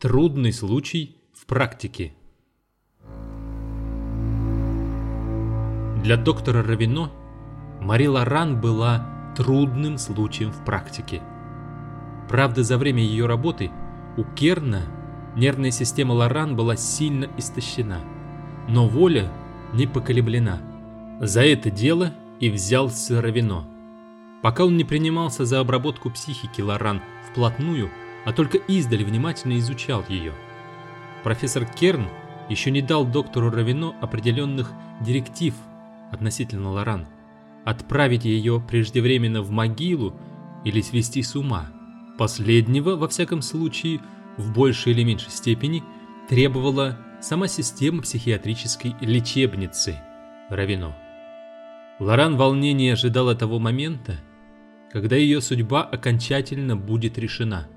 Трудный случай в практике. Для доктора Равино Мари Лоран была трудным случаем в практике. Правда, за время ее работы у Керна нервная система Лоран была сильно истощена, но воля не поколеблена. За это дело и взялся Равино. Пока он не принимался за обработку психики Лоран вплотную, а только издали внимательно изучал ее. Профессор Керн еще не дал доктору Равино определенных директив относительно Лоран. Отправить ее преждевременно в могилу или свести с ума. Последнего, во всяком случае, в большей или меньшей степени, требовала сама система психиатрической лечебницы Равино. Лоран волнение ожидала того момента, когда ее судьба окончательно будет решена.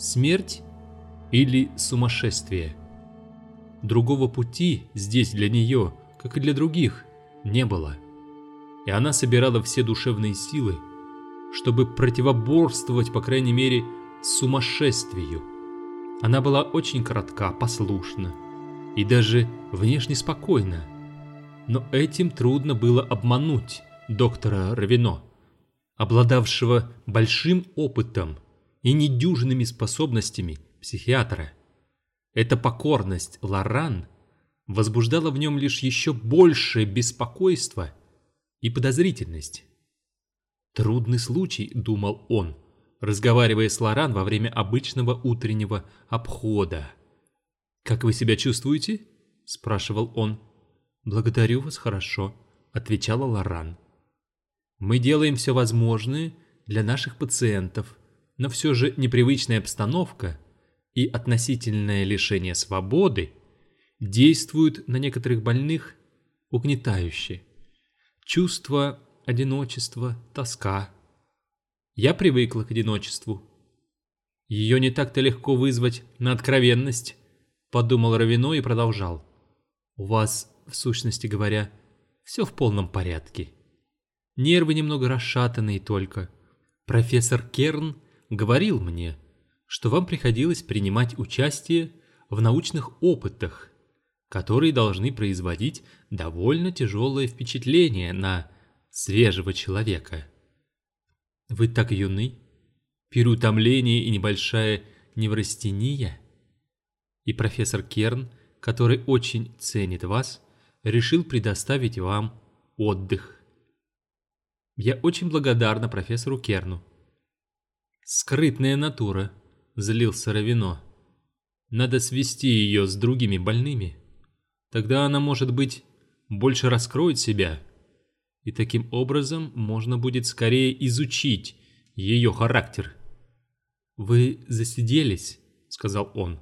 Смерть или сумасшествие. Другого пути здесь для нее, как и для других, не было. И она собирала все душевные силы, чтобы противоборствовать, по крайней мере, сумасшествию. Она была очень коротка, послушна и даже внешне спокойна. Но этим трудно было обмануть доктора Равино, обладавшего большим опытом и недюжинными способностями психиатра. Эта покорность Лоран возбуждала в нем лишь еще большее беспокойство и подозрительность. «Трудный случай», — думал он, разговаривая с Лоран во время обычного утреннего обхода. «Как вы себя чувствуете?» — спрашивал он. «Благодарю вас хорошо», — отвечала Лоран. «Мы делаем все возможное для наших пациентов, но все же непривычная обстановка и относительное лишение свободы действуют на некоторых больных угнетающе. Чувство одиночества, тоска. Я привыкла к одиночеству. Ее не так-то легко вызвать на откровенность, подумал Равино и продолжал. У вас, в сущности говоря, все в полном порядке. Нервы немного расшатанные только. Профессор Керн говорил мне, что вам приходилось принимать участие в научных опытах, которые должны производить довольно тяжелое впечатление на свежего человека. Вы так юны, переутомление и небольшая неврастения. И профессор Керн, который очень ценит вас, решил предоставить вам отдых. Я очень благодарна профессору Керну. Скрытная натура, злился Равино. Надо свести ее с другими больными. Тогда она, может быть, больше раскроет себя. И таким образом можно будет скорее изучить ее характер. «Вы засиделись», — сказал он.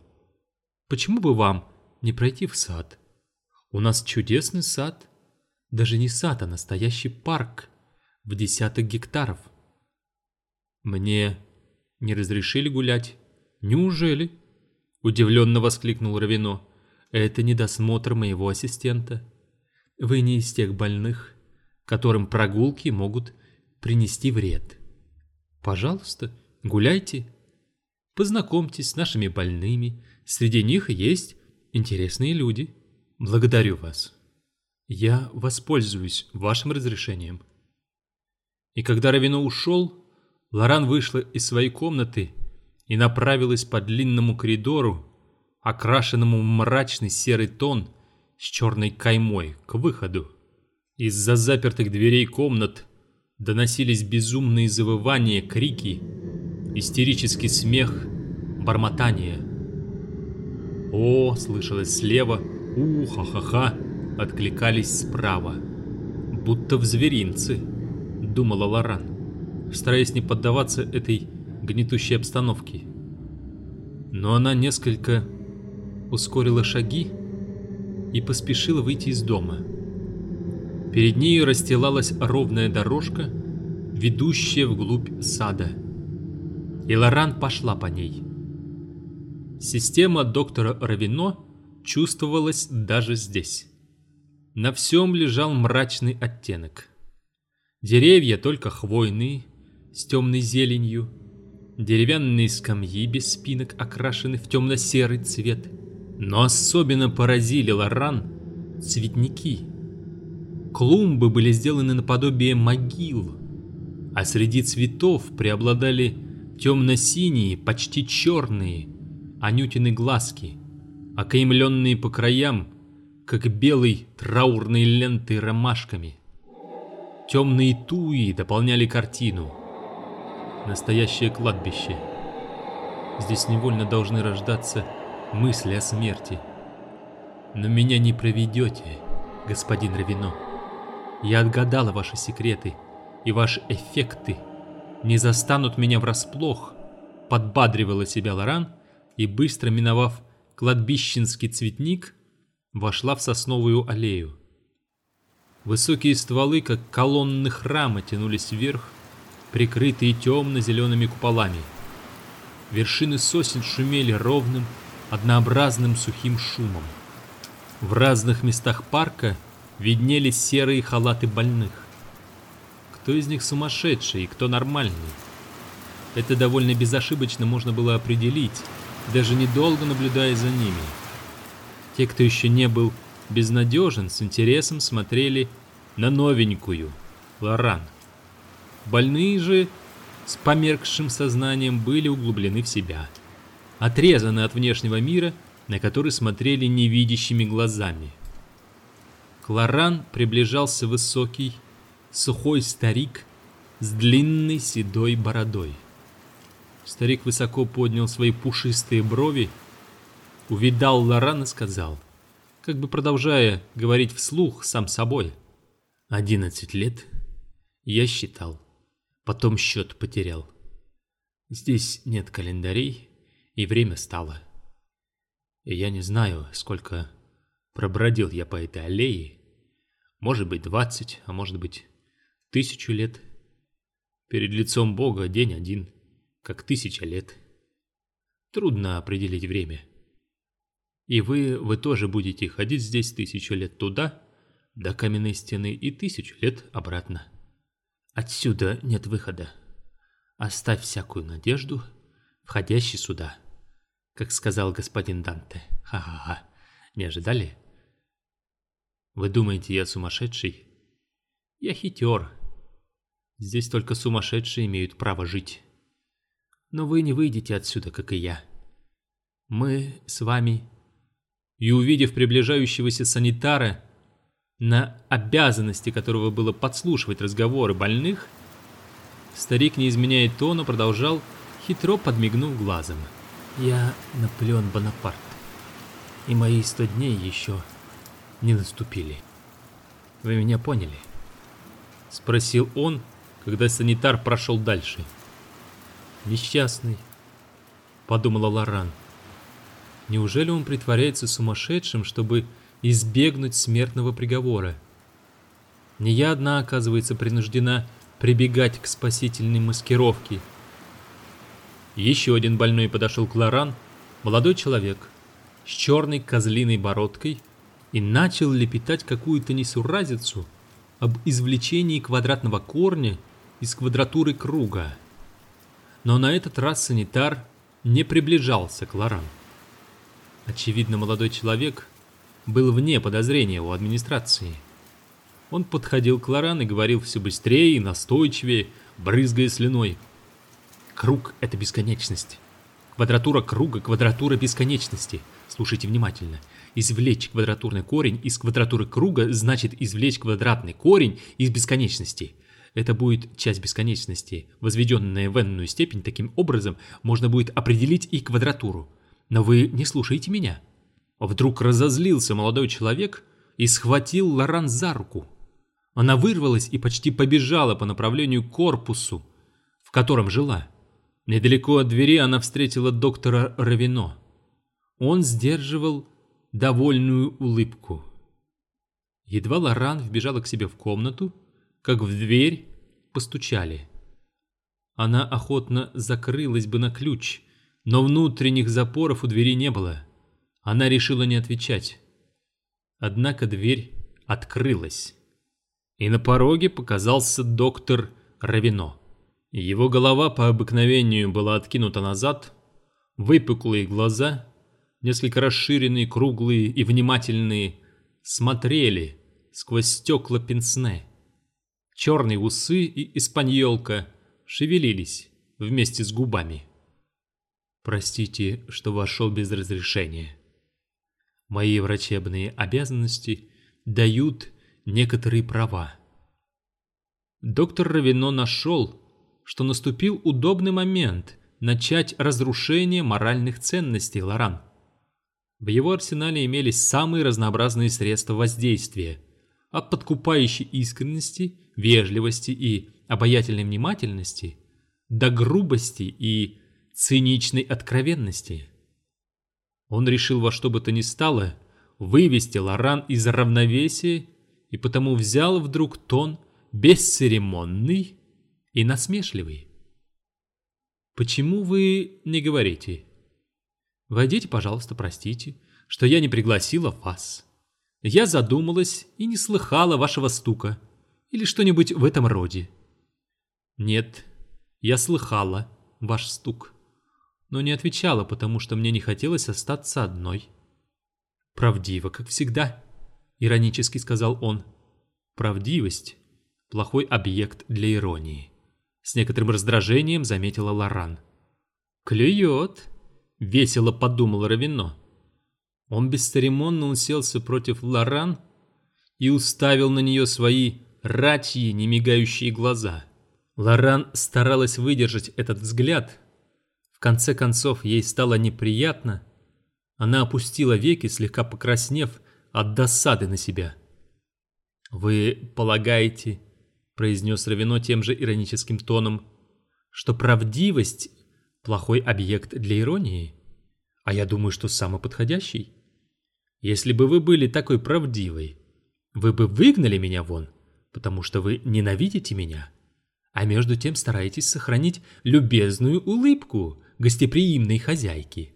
«Почему бы вам не пройти в сад? У нас чудесный сад. Даже не сад, а настоящий парк в десяток гектаров». «Мне не разрешили гулять. Неужели? Удивленно воскликнул Равино. Это недосмотр моего ассистента. Вы не из тех больных, которым прогулки могут принести вред. Пожалуйста, гуляйте. Познакомьтесь с нашими больными. Среди них есть интересные люди. Благодарю вас. Я воспользуюсь вашим разрешением. И когда Равино ушел, Лоран вышла из своей комнаты и направилась по длинному коридору, окрашенному в мрачный серый тон с черной каймой, к выходу. Из-за запертых дверей комнат доносились безумные завывания, крики, истерический смех, бормотание. «О!» — слышалось слева, «У-ха-ха-ха!» — откликались справа. «Будто в зверинце», — думала Лоран стараясь не поддаваться этой гнетущей обстановке. Но она несколько ускорила шаги и поспешила выйти из дома. Перед ней расстилалась ровная дорожка, ведущая вглубь сада. И Лоран пошла по ней. Система доктора Равино чувствовалась даже здесь. На всем лежал мрачный оттенок. Деревья только хвойные, с темной зеленью. Деревянные скамьи без спинок окрашены в темно-серый цвет. Но особенно поразили Лоран цветники. Клумбы были сделаны наподобие могил, а среди цветов преобладали темно-синие, почти черные, анютины глазки, окаймленные по краям, как белой траурной лентой ромашками. Темные туи дополняли картину. Настоящее кладбище. Здесь невольно должны рождаться мысли о смерти. Но меня не проведете, господин Равино. Я отгадала ваши секреты, и ваши эффекты не застанут меня врасплох, подбадривала себя Лоран и, быстро миновав кладбищенский цветник, вошла в сосновую аллею. Высокие стволы, как колонны храма, тянулись вверх, прикрытые темно-зелеными куполами. Вершины сосен шумели ровным, однообразным сухим шумом. В разных местах парка виднелись серые халаты больных. Кто из них сумасшедший и кто нормальный? Это довольно безошибочно можно было определить, даже недолго наблюдая за ними. Те, кто еще не был безнадежен, с интересом смотрели на новенькую, Лоран. Больные же с померкшим сознанием были углублены в себя, отрезаны от внешнего мира, на который смотрели невидящими глазами. К Лоран приближался высокий, сухой старик с длинной седой бородой. Старик высоко поднял свои пушистые брови, увидал Лоран и сказал, как бы продолжая говорить вслух сам собой. «Одиннадцать лет я считал, потом счет потерял. Здесь нет календарей, и время стало. И я не знаю, сколько пробродил я по этой аллее. Может быть, двадцать, а может быть, тысячу лет. Перед лицом Бога день один, как тысяча лет. Трудно определить время. И вы, вы тоже будете ходить здесь тысячу лет туда, до каменной стены, и тысячу лет обратно. Отсюда нет выхода. Оставь всякую надежду, входящий сюда. Как сказал господин Данте. Ха-ха-ха. Не ожидали? Вы думаете, я сумасшедший? Я хитер, Здесь только сумасшедшие имеют право жить. Но вы не выйдете отсюда, как и я. Мы с вами... И увидев приближающегося санитара, на обязанности которого было подслушивать разговоры больных, старик, не изменяя тона, продолжал, хитро подмигнув глазом. «Я Наполеон Бонапарт, и мои сто дней еще не наступили. Вы меня поняли?» Спросил он, когда санитар прошел дальше. «Несчастный», — подумала Лоран. «Неужели он притворяется сумасшедшим, чтобы избегнуть смертного приговора? Не я одна, оказывается, принуждена прибегать к спасительной маскировке». Еще один больной подошел к Лоран, молодой человек, с черной козлиной бородкой, и начал лепетать какую-то несуразицу об извлечении квадратного корня из квадратуры круга. Но на этот раз санитар не приближался к Лоран. Очевидно, молодой человек был вне подозрения у администрации. Он подходил к Лоран и говорил все быстрее и настойчивее, брызгая слюной. Круг — это бесконечность. Квадратура круга — квадратура бесконечности. Слушайте внимательно. Извлечь квадратурный корень из квадратуры круга значит извлечь квадратный корень из бесконечности. Это будет часть бесконечности, возведенная в n степень, таким образом можно будет определить и квадратуру. Но вы не слушаете меня. Вдруг разозлился молодой человек и схватил Лоран за руку. Она вырвалась и почти побежала по направлению к корпусу, в котором жила. Недалеко от двери она встретила доктора Равино. Он сдерживал довольную улыбку. Едва Лоран вбежала к себе в комнату, как в дверь постучали. Она охотно закрылась бы на ключ, но внутренних запоров у двери не было. Она решила не отвечать. Однако дверь открылась, и на пороге показался доктор Равино. Его голова по обыкновению была откинута назад, выпуклые глаза, несколько расширенные, круглые и внимательные, смотрели сквозь стекла пенсне. Черные усы и испаньолка шевелились вместе с губами. «Простите, что вошел без разрешения. Мои врачебные обязанности дают некоторые права». Доктор Равино нашел, что наступил удобный момент начать разрушение моральных ценностей Лоран. В его арсенале имелись самые разнообразные средства воздействия, от подкупающей искренности, вежливости и обаятельной внимательности до грубости и циничной откровенности. Он решил во что бы то ни стало вывести Лоран из равновесия и потому взял вдруг тон бесцеремонный и насмешливый. «Почему вы не говорите?» «Войдите, пожалуйста, простите, что я не пригласила вас. Я задумалась и не слыхала вашего стука или что-нибудь в этом роде». «Нет, я слыхала ваш стук, но не отвечала, потому что мне не хотелось остаться одной». «Правдиво, как всегда», — иронически сказал он. «Правдивость — плохой объект для иронии». С некоторым раздражением заметила Лоран. «Клюет!» — весело подумал Равино. Он бесцеремонно уселся против Лоран и уставил на нее свои рачьи, немигающие глаза. Лоран старалась выдержать этот взгляд. В конце концов, ей стало неприятно. Она опустила веки, слегка покраснев от досады на себя. «Вы полагаете, произнес Равино тем же ироническим тоном, что правдивость – плохой объект для иронии. А я думаю, что самый подходящий. Если бы вы были такой правдивой, вы бы выгнали меня вон, потому что вы ненавидите меня, а между тем стараетесь сохранить любезную улыбку гостеприимной хозяйки.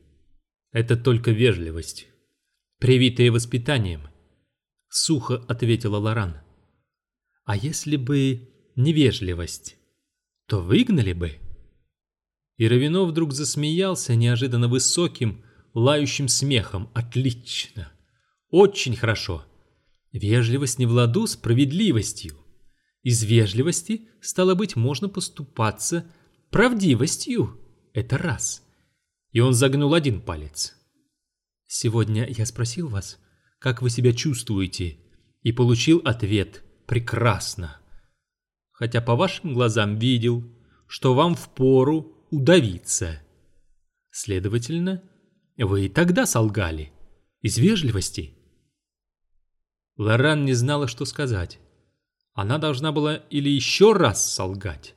Это только вежливость, привитая воспитанием. Сухо ответила Лоран. А если бы невежливость, то выгнали бы. И Равино вдруг засмеялся неожиданно высоким, лающим смехом. Отлично! Очень хорошо! Вежливость не в ладу справедливостью. Из вежливости, стало быть, можно поступаться правдивостью. Это раз. И он загнул один палец. Сегодня я спросил вас, как вы себя чувствуете, и получил ответ – прекрасно. Хотя по вашим глазам видел, что вам впору удавиться. Следовательно, вы и тогда солгали. Из вежливости. Лоран не знала, что сказать. Она должна была или еще раз солгать,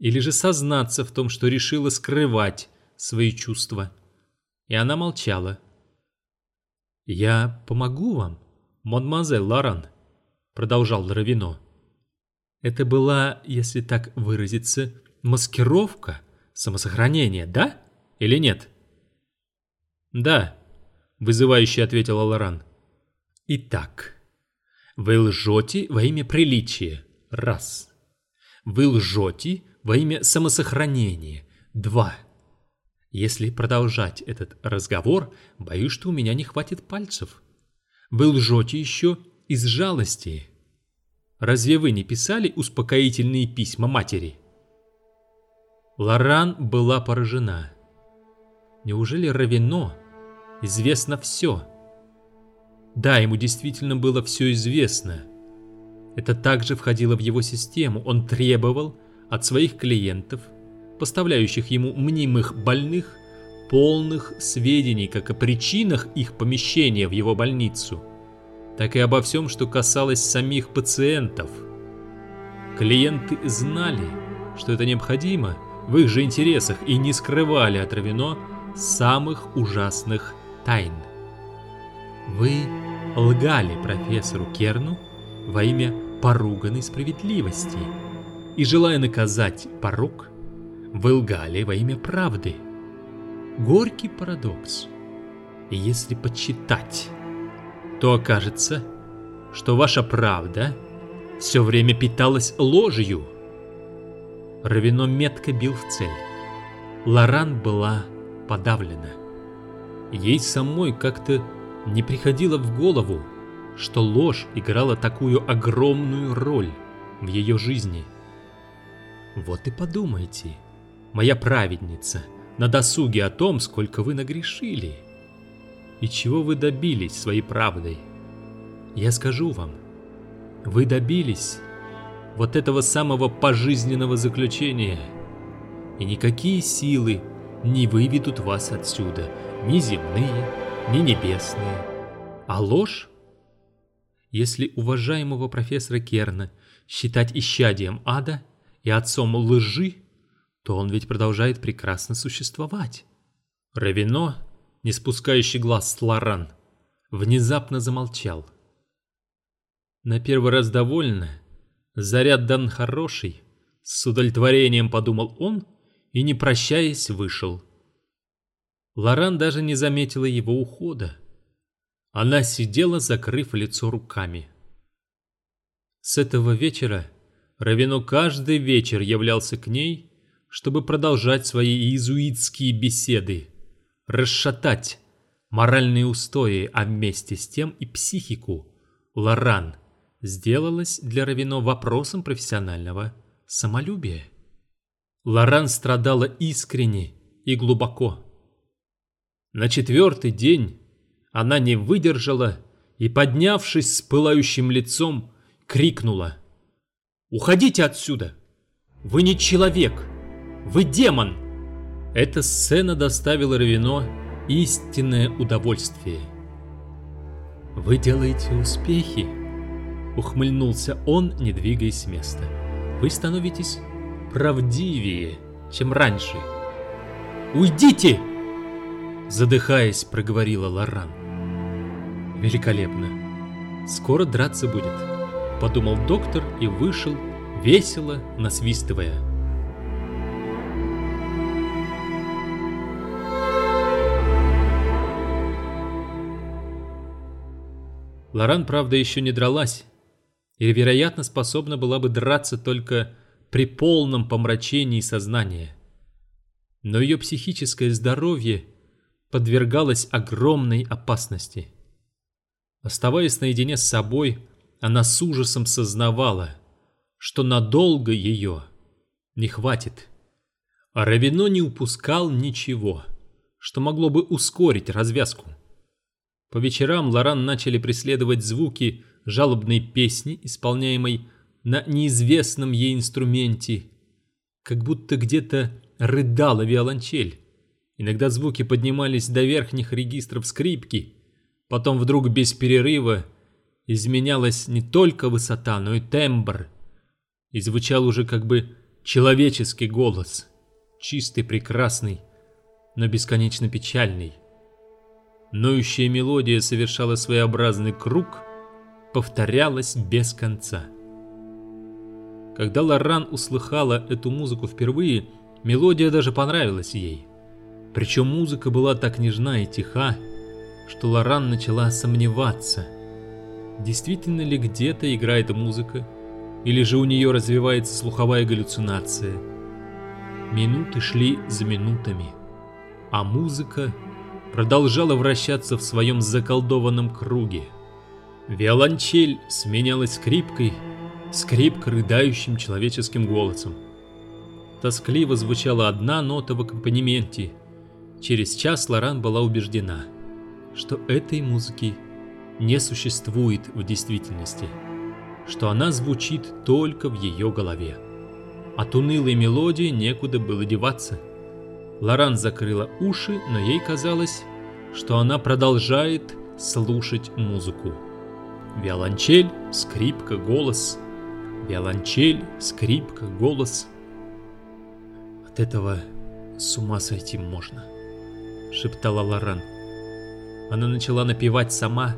или же сознаться в том, что решила скрывать свои чувства. И она молчала. «Я помогу вам, мадемуазель Лоран», продолжал Равино. Это была, если так выразиться, маскировка, самосохранение, да? Или нет? Да, вызывающе ответила Лоран. Итак, вы лжете во имя приличия. Раз. Вы лжете во имя самосохранения. Два. Если продолжать этот разговор, боюсь, что у меня не хватит пальцев. Вы лжете еще из жалости. Разве вы не писали успокоительные письма матери? Лоран была поражена. Неужели Равино известно все? Да, ему действительно было все известно. Это также входило в его систему. Он требовал от своих клиентов, поставляющих ему мнимых больных, полных сведений как о причинах их помещения в его больницу – так и обо всем, что касалось самих пациентов. Клиенты знали, что это необходимо в их же интересах и не скрывали от Равино самых ужасных тайн. Вы лгали профессору Керну во имя поруганной справедливости, и желая наказать порог, вы лгали во имя правды. Горький парадокс. И если почитать то окажется, что ваша правда все время питалась ложью. Равино метко бил в цель. Лоран была подавлена. Ей самой как-то не приходило в голову, что ложь играла такую огромную роль в ее жизни. Вот и подумайте, моя праведница, на досуге о том, сколько вы нагрешили. И чего вы добились своей правдой. Я скажу вам, вы добились вот этого самого пожизненного заключения. И никакие силы не выведут вас отсюда, ни земные, ни небесные. А ложь? Если уважаемого профессора Керна считать исчадием ада и отцом лжи, то он ведь продолжает прекрасно существовать. Равино, не спускающий глаз с Лоран, внезапно замолчал. На первый раз довольно, заряд дан хороший, с удовлетворением подумал он и, не прощаясь, вышел. Лоран даже не заметила его ухода. Она сидела, закрыв лицо руками. С этого вечера Равино каждый вечер являлся к ней, чтобы продолжать свои иезуитские беседы, расшатать моральные устои, а вместе с тем и психику. Лоран сделалась для Равино вопросом профессионального самолюбия. Лоран страдала искренне и глубоко. На четвертый день она не выдержала и, поднявшись с пылающим лицом, крикнула. «Уходите отсюда! Вы не человек! Вы демон!» Эта сцена доставила Равино истинное удовольствие. «Вы делаете успехи!» Ухмыльнулся он, не двигаясь с места. «Вы становитесь правдивее, чем раньше!» «Уйдите!» Задыхаясь, проговорила Лоран. «Великолепно! Скоро драться будет!» Подумал доктор и вышел, весело насвистывая. Лоран, правда, еще не дралась, и, вероятно, способна была бы драться только при полном помрачении сознания. Но ее психическое здоровье подвергалось огромной опасности. Оставаясь наедине с собой, она с ужасом сознавала, что надолго ее не хватит. А Равино не упускал ничего, что могло бы ускорить развязку. По вечерам Лоран начали преследовать звуки жалобной песни, исполняемой на неизвестном ей инструменте, как будто где-то рыдала виолончель. Иногда звуки поднимались до верхних регистров скрипки, потом вдруг без перерыва изменялась не только высота, но и тембр, и звучал уже как бы человеческий голос, чистый, прекрасный, но бесконечно печальный. Ноющая мелодия совершала своеобразный круг, повторялась без конца. Когда Лоран услыхала эту музыку впервые, мелодия даже понравилась ей. Причем музыка была так нежна и тиха, что Лоран начала сомневаться, действительно ли где-то играет музыка, или же у нее развивается слуховая галлюцинация. Минуты шли за минутами, а музыка продолжала вращаться в своем заколдованном круге. Виолончель сменялась скрипкой, скрипка рыдающим человеческим голосом. Тоскливо звучала одна нота в аккомпанементе. Через час Лоран была убеждена, что этой музыки не существует в действительности, что она звучит только в ее голове. От унылой мелодии некуда было деваться – Лоран закрыла уши, но ей казалось, что она продолжает слушать музыку. Виолончель, скрипка, голос. Виолончель, скрипка, голос. От этого с ума сойти можно, шептала Лоран. Она начала напевать сама,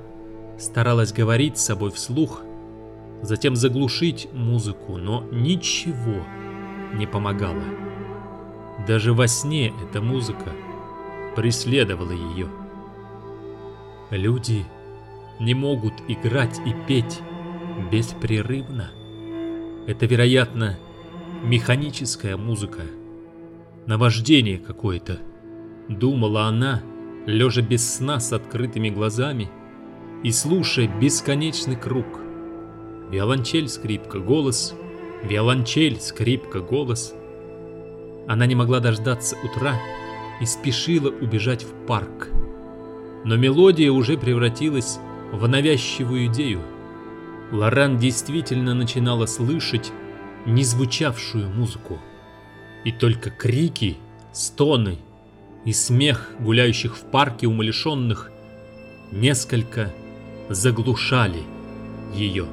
старалась говорить с собой вслух, затем заглушить музыку, но ничего не помогало. Даже во сне эта музыка преследовала ее. Люди не могут играть и петь беспрерывно. Это, вероятно, механическая музыка. Наваждение какое-то, думала она, лежа без сна с открытыми глазами и слушая бесконечный круг. Виолончель, скрипка, голос, виолончель, скрипка, голос. Она не могла дождаться утра и спешила убежать в парк. Но мелодия уже превратилась в навязчивую идею. Лоран действительно начинала слышать не звучавшую музыку. И только крики, стоны и смех гуляющих в парке умалишенных несколько заглушали ее.